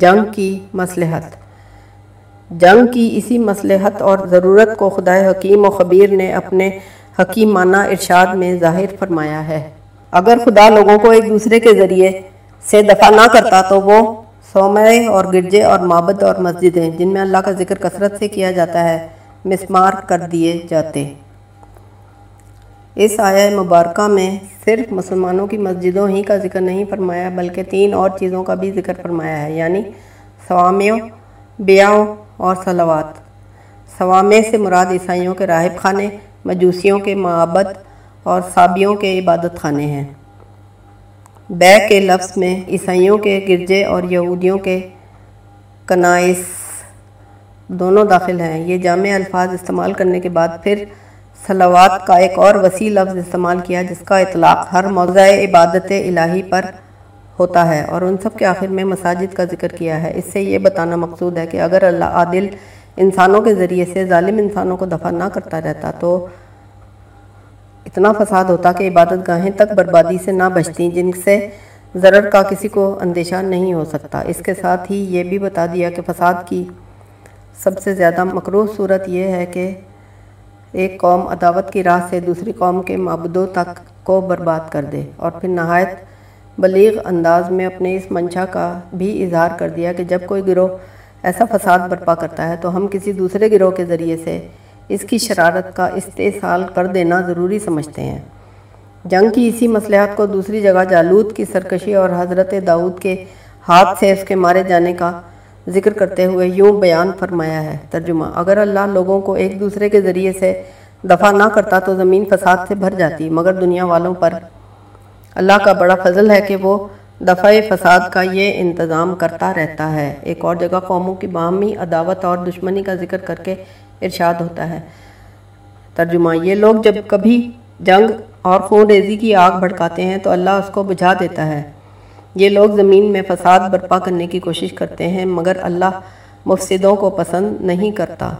جنگ کی مصلحت۔ جنگ کی اسی مصلحت اور ضرورت کو خدا حکیم و خبیر نے اپنے حکیمانہ ارشاد میں ظاہر فرمایا ہے۔ اگر خدا لوگوں کو ایک دوسرے کے ذریعے سے دفع نہ کرتا تو وہ سومے اور گرجے اور معبد اور مسجدیں جن میں اللہ کا ذکر کثرت سے کیا جاتا ہے، مسمار کر دیے جاتے۔ اس آیہ مبارکہ میں صرف مسلمانوں کی مسجدوں ہی کا ذکر نہیں فرمایا، بلکہ تین اور چیزوں کا بھی ذکر فرمایا ہے یعنی سوامیوں بیاؤں اور صلوات۔ سوامے سے مراد عیسائیوں کے راہب خانے، مجوسیوں کے معبد اور صابیوں کے عبادت خانے ہیں۔ بے کے لفظ میں عیسائیوں کے گرجے اور یہودیوں کے کنائس دونوں داخل ہیں۔ یہ جامع الفاظ استعمال کرنے کے بعد پھر صلوات کا ایک اور وسیع لفظ استعمال کیا جس کا اطلاق ہر موضع عبادت الہی پر ہوتا ہے اور ان سب کے آخر میں مساجد کا ذکر کیا ہے۔ اس سے یہ بتانا مقصود ہے کہ اگر اللہ عادل انسانوں کے ذریعے سے ظالم انسانوں کو دفع نہ کرتا رہتا تو اتنا فساد ہوتا کہ عبادت گاہیں تک بربادی سے نہ بچتی جن سے ضرر کا کسی کو اندیشہ نہیں ہو سکتا۔ اس کے ساتھ ہی یہ بھی بتا دیا کہ فساد کی سب سے زیادہ مقروض صورت یہ ہے کہ ایک قوم عداوت کی راہ سے دوسری قوم کے معبدوں تک کو برباد کر دے اور پھر نہایت بلیغ انداز میں اپنے اس منشا کا بھی اظہار کر دیا کہ جب کوئی گروہ ایسا فساد برپا کرتا ہے تو ہم کسی دوسرے گروہ کے ذریعے سے اس کی شرارت کا استحصال کر دینا ضروری سمجھتے ہیں۔ جنگ کی اسی مصلحت کو دوسری جگہ جالود کی سرکشی اور حضرت داؤد کے ہاتھ سے اس کے مارے جانے کا ذکر کرتے ہوئے یوں بیان فرمایا ہے۔ ترجمہ اگر اللہ لوگوں کو ایک دوسرے کے ذریعے سے دفع نہ کرتا تو زمین فساد سے بھر جاتی، مگر دنیا والوں پر اللہ کا بڑا فضل ہے کہ وہ دفع فساد کا یہ انتظام کرتا رہتا ہے۔ ایک اور جگہ قوموں کی باہمی عداوت اور دشمنی کا ذکر کر کے ارشاد ہوتا ہے۔ ترجمہ یہ لوگ جب کبھی جنگ اور خون ریزی کی آگ بھڑکاتے ہیں تو اللہ اس کو بجھا دیتا ہے۔ یہ لوگ زمین میں فساد برپا کرنے کی کوشش کرتے ہیں، مگر اللہ مفسدوں کو پسند نہیں کرتا۔